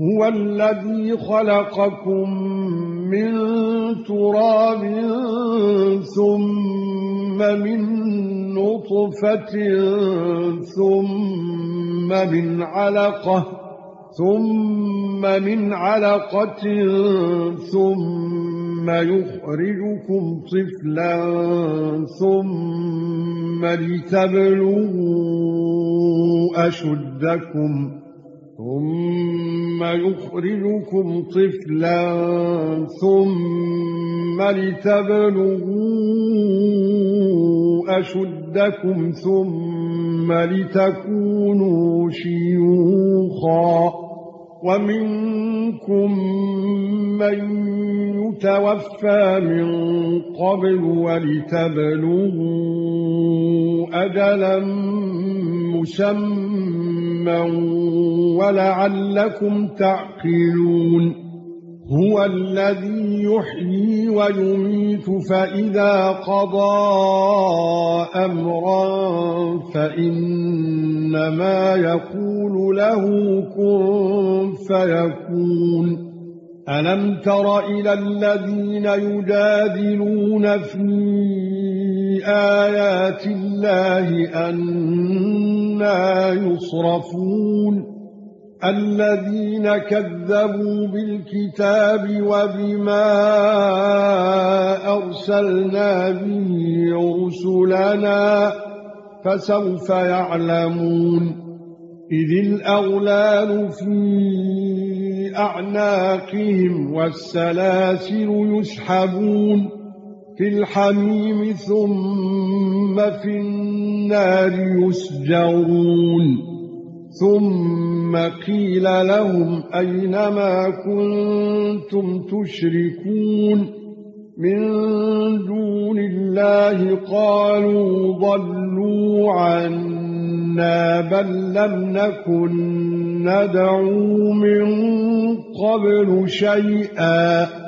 هُوَ الَّذِي خَلَقَكُم مِّن تُرَابٍ ثُمَّ مِن نُّطْفَةٍ ثُمَّ مِنْ عَلَقَةٍ ثُمَّ مِنْ عَلَقَةٍ ثُمَّ يُخْرِجُكُمْ طِفْلًا ثُمَّ لِتَبْلُغُوا أَشُدَّكُمْ ثُمَّ يُخْرِجُكُمْ طِفْلًا ثُمَّ لِتَبْلُغُوا أَشُدَّكُمْ ثُمَّ لِتَكُونُوا شِيُوخًا وَمِنكُم مَّن يُتَوَفَّى مِن قَبْلُ وَلِتَبْلُغُوا أَجَلًا مُّسَمًّى وَلَعَلَّكُمْ تَعْقِلُونَ. هُوَ الَّذِي يُحْيِي وَيُمِيتُ فَإِذَا قَضَى أَمْرًا فَإِنَّمَا يَقُولُ لَهُ كُن فَيَكُونُ. أَلَمْ تَرَ إِلَى الَّذِينَ يُجَادِلُونَ فِي آيَاتِ اللَّهِ أَنَّى يُصْرَفُونَ الَّذِينَ كَذَّبُوا بِالْكِتَابِ وَبِمَا أَرْسَلْنَا بِهِ رُسُلَنَا فَسَوْفَ يَعْلَمُونَ إِذِ الْأَغْلَالُ فِي أَعْنَاقِهِمْ وَالسَّلَاسِلُ يُسْحَبُونَ فِي الْحَمِيمِ ثُمَّ فِي النَّارِ يُسْجَرُونَ. ثُمَّ قِيلَ لَهُمْ أَيْنَ مَا كُنتُمْ تُشْرِكُونَ؟ مِن دُونِ اللَّهِ قَالُوا ضَلُّوا عَنَّا بَل لَّمْ نَكُن نَّدْعُو مِن قَبْلُ شَيْئًا.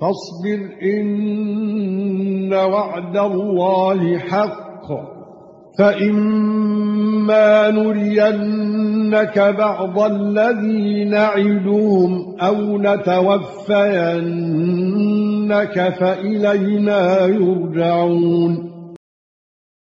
فَاصْبِرْ إِنَّ وَعْدَ اللَّهِ حَقٌّ فَإِمَّا نُرِيَنَّكَ بَعْضَ الَّذِي نَعِدُهُمْ أَوْ نَتَوَفَّيَنَّكَ فَإِلَيْنَا يُرْجَعُونَ.